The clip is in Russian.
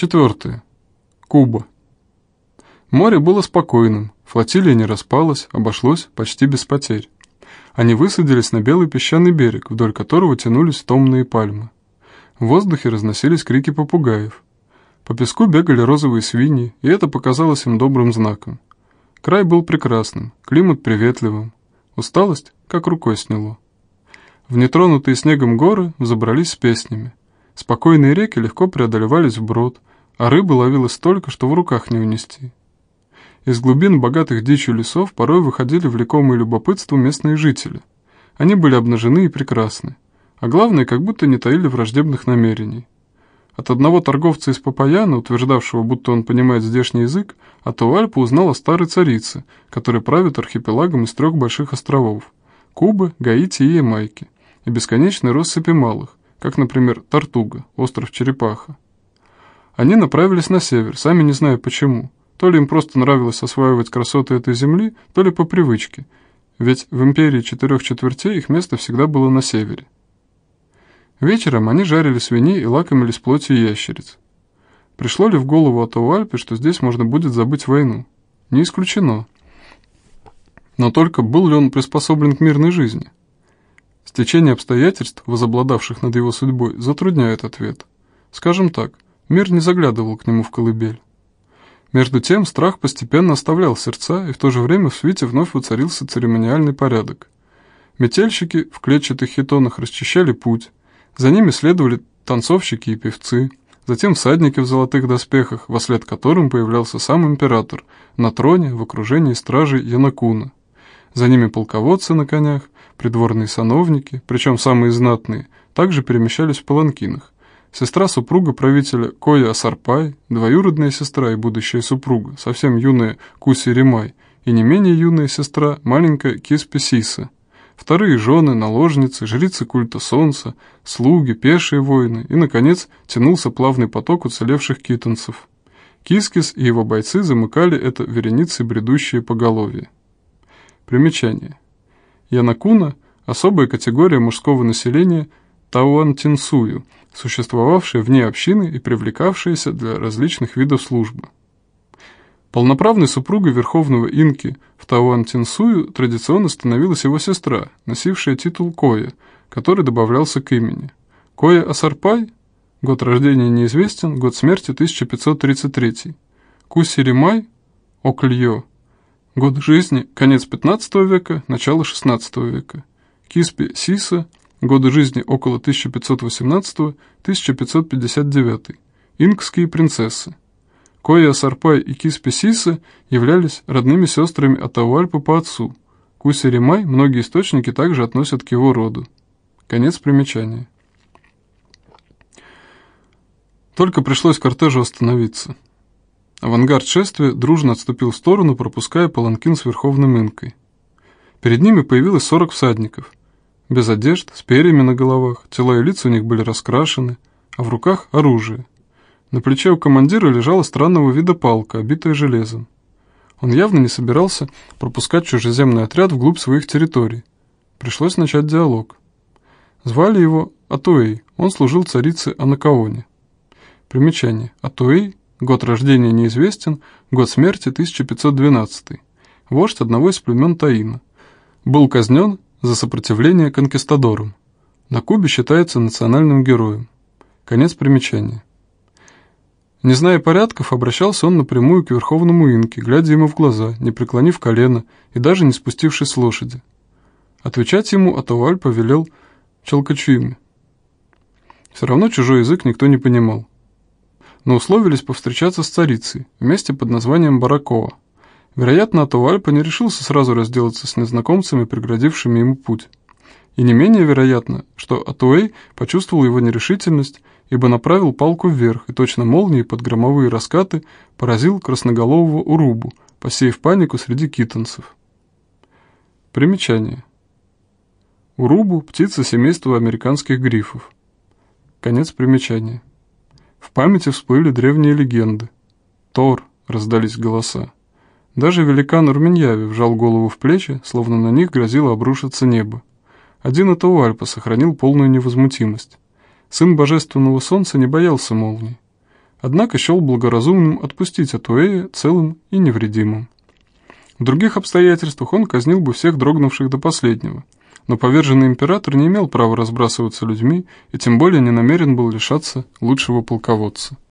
Четвертое. Куба. Море было спокойным, флотилия не распалась, обошлось почти без потерь. Они высадились на белый песчаный берег, вдоль которого тянулись томные пальмы. В воздухе разносились крики попугаев. По песку бегали розовые свиньи, и это показалось им добрым знаком. Край был прекрасным, климат приветливым. Усталость как рукой сняло. В нетронутые снегом горы взобрались с песнями. Спокойные реки легко преодолевались вброд, а рыбы ловилось столько, что в руках не унести. Из глубин богатых дичью лесов порой выходили влекомые любопытством местные жители. Они были обнажены и прекрасны, а главное, как будто не таили враждебных намерений. От одного торговца из Папаяна, утверждавшего, будто он понимает здешний язык, Атуальпа узнал о старой царице, которая правит архипелагом из трех больших островов – Кубы, Гаити и Ямайки, и бесконечной россыпи малых, как, например, Тартуга, остров Черепаха. Они направились на север, сами не зная почему. То ли им просто нравилось осваивать красоты этой земли, то ли по привычке, ведь в империи четырех четвертей их место всегда было на севере. Вечером они жарили свиней и лакомились плотью ящериц. Пришло ли в голову Атауальпе, что здесь можно будет забыть войну? Не исключено. Но только был ли он приспособлен к мирной жизни? Стечение обстоятельств, возобладавших над его судьбой, затрудняет ответ. Скажем так, мир не заглядывал к нему в колыбель. Между тем страх постепенно оставлял сердца, и в то же время в свите вновь воцарился церемониальный порядок. Метельщики в клетчатых хитонах расчищали путь, за ними следовали танцовщики и певцы, затем всадники в золотых доспехах, во след которым появлялся сам император, на троне в окружении стражей Янакуна. За ними полководцы на конях, придворные сановники, причем самые знатные, также перемещались в паланкинах. Сестра супруга правителя Коя Асарпай, двоюродная сестра и будущая супруга, совсем юная Куси Римай, и не менее юная сестра, маленькая Киспи Сиса – вторые жены, наложницы, жрицы культа солнца, слуги, пешие воины и, наконец, тянулся плавный поток уцелевших китанцев. Кискис и его бойцы замыкали это вереницей бредущее поголовье. Примечание. Янакуна – особая категория мужского населения Тауантинсуйю, существовавшая вне общины и привлекавшаяся для различных видов службы. Полноправной супругой верховного инки в Тауантинсуйю традиционно становилась его сестра, носившая титул Коя, который добавлялся к имени. Коя Асарпай, год рождения неизвестен, год смерти 1533. Кусиримай, Окльё, год жизни конец 15 века, начало 16 века. Киспи Сиса, годы жизни около 1518-1559. Инкские принцессы. Коя Сарпай и Киспи Сиса являлись родными сестрами Атауальпа по отцу. Куси Римай многие источники также относят к его роду. Конец примечания. Только пришлось кортежу остановиться. Авангард шествия дружно отступил в сторону, пропуская паланкин с верховным инкой. Перед ними появилось 40 всадников. Без одежд, с перьями на головах, тела и лица у них были раскрашены, а в руках оружие. На плече у командира лежала странного вида палка, обитая железом. Он явно не собирался пропускать чужеземный отряд вглубь своих территорий. Пришлось начать диалог. Звали его Атуэй, он служил царице Анакаоне. Примечание. Атуэй, год рождения неизвестен, год смерти 1512. Вождь одного из племен Таина. Был казнен за сопротивление конкистадорам. На Кубе считается национальным героем. Конец примечания. Не зная порядков, обращался он напрямую к верховному инке, глядя ему в глаза, не преклонив колено и даже не спустившись с лошади. Отвечать ему Атауаль повелел Челкачуиме. Все равно чужой язык никто не понимал. Но условились повстречаться с царицей, вместе под названием Баракова. Вероятно, Атауальпа не решился сразу разделаться с незнакомцами, преградившими ему путь. И не менее вероятно, что Атуэй почувствовал его нерешительность ибо направил палку вверх и точно молнией под громовые раскаты поразил красноголового урубу, посеяв панику среди китанцев. Примечание. Урубу – птица семейства американских грифов. Конец примечания. В памяти всплыли древние легенды. Тор, раздались голоса. Даже великан Урменьяви вжал голову в плечи, словно на них грозило обрушиться небо. Один Атауальпа сохранил полную невозмутимость. Сын божественного солнца не боялся молний. однако счел благоразумным отпустить Атуэя целым и невредимым. В других обстоятельствах он казнил бы всех дрогнувших до последнего, но поверженный император не имел права разбрасываться людьми и тем более не намерен был лишаться лучшего полководца.